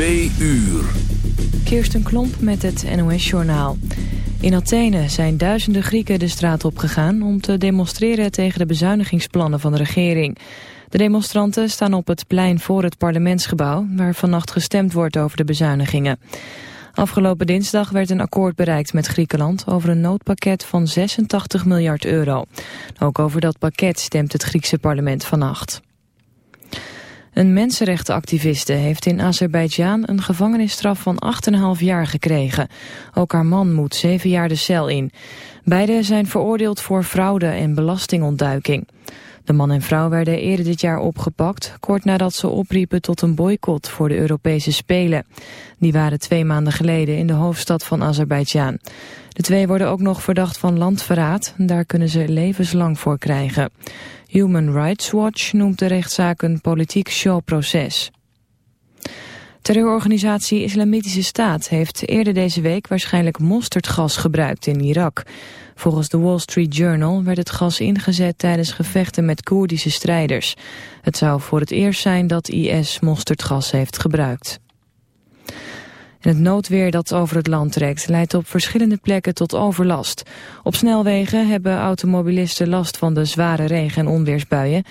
Twee uur. Kirsten Klomp met het NOS-journaal. In Athene zijn duizenden Grieken de straat opgegaan... om te demonstreren tegen de bezuinigingsplannen van de regering. De demonstranten staan op het plein voor het parlementsgebouw... waar vannacht gestemd wordt over de bezuinigingen. Afgelopen dinsdag werd een akkoord bereikt met Griekenland... over een noodpakket van 86 miljard euro. Ook over dat pakket stemt het Griekse parlement vannacht. Een mensenrechtenactiviste heeft in Azerbeidzjan een gevangenisstraf van 8,5 jaar gekregen. Ook haar man moet 7 jaar de cel in. Beiden zijn veroordeeld voor fraude en belastingontduiking. De man en vrouw werden eerder dit jaar opgepakt, kort nadat ze opriepen tot een boycott voor de Europese Spelen. Die waren twee maanden geleden in de hoofdstad van Azerbeidzjan. De twee worden ook nog verdacht van landverraad, daar kunnen ze levenslang voor krijgen. Human Rights Watch noemt de rechtszaak een politiek showproces. Terreurorganisatie Islamitische Staat heeft eerder deze week waarschijnlijk mosterdgas gebruikt in Irak. Volgens de Wall Street Journal werd het gas ingezet tijdens gevechten met Koerdische strijders. Het zou voor het eerst zijn dat IS mosterdgas heeft gebruikt het noodweer dat over het land trekt leidt op verschillende plekken tot overlast. Op snelwegen hebben automobilisten last van de zware regen- en onweersbuien.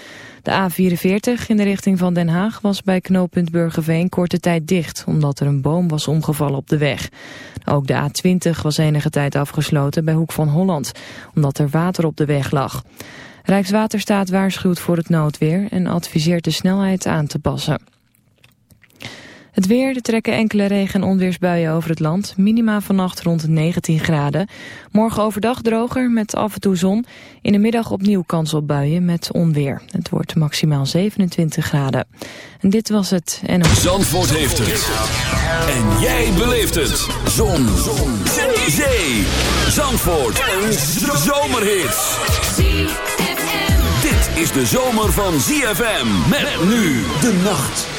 De A44 in de richting van Den Haag was bij knooppunt Burgerveen korte tijd dicht... omdat er een boom was omgevallen op de weg. Ook de A20 was enige tijd afgesloten bij Hoek van Holland... omdat er water op de weg lag. Rijkswaterstaat waarschuwt voor het noodweer en adviseert de snelheid aan te passen. Het weer, er trekken enkele regen- en onweersbuien over het land. Minima vannacht rond 19 graden. Morgen overdag droger met af en toe zon. In de middag opnieuw kans op buien met onweer. Het wordt maximaal 27 graden. En dit was het. En... Zandvoort heeft het. En jij beleeft het. Zon. zon. Zee. Zandvoort. Een zomerhit. Dit is de zomer van ZFM. Met nu de nacht.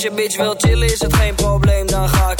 Als je bitch wil chillen is het geen probleem, dan ga ik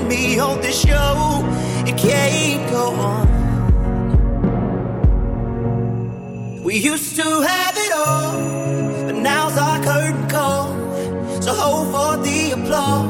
and me on this show it can't go on. We used to have it all, but now's our curtain call. So hold for the applause.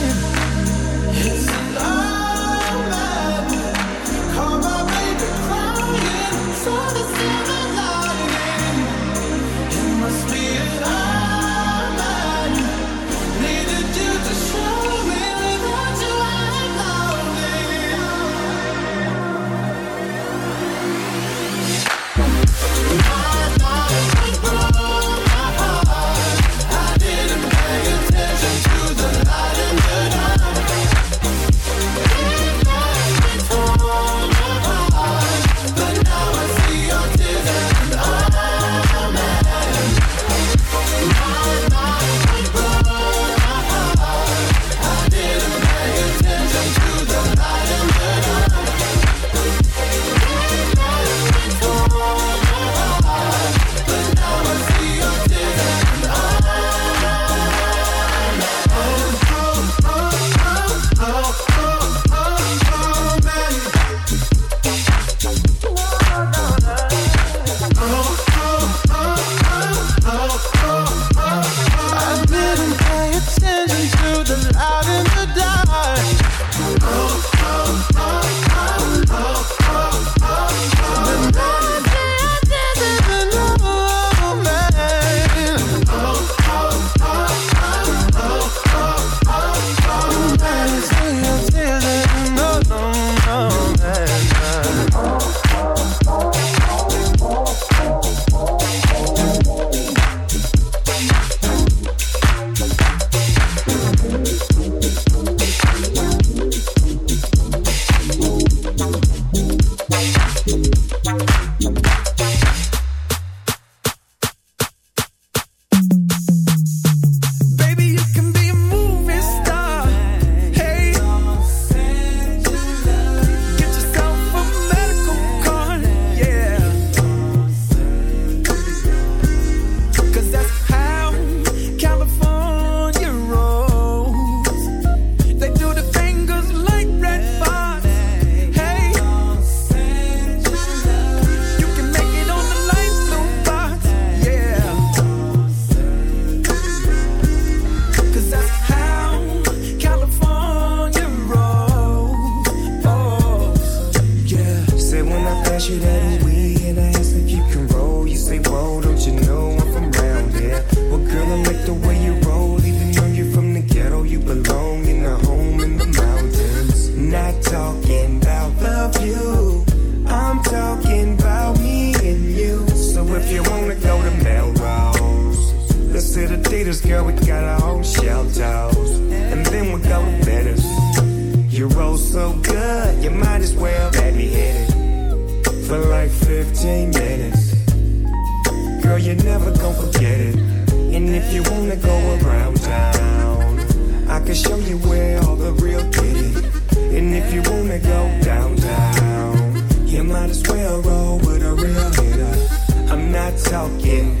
real role with a real hitter. I'm not talking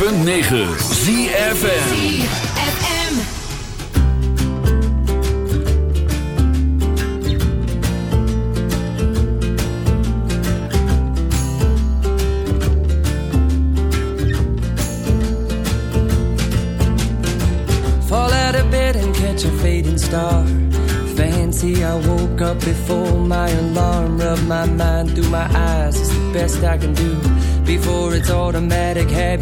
106.9 ZFM.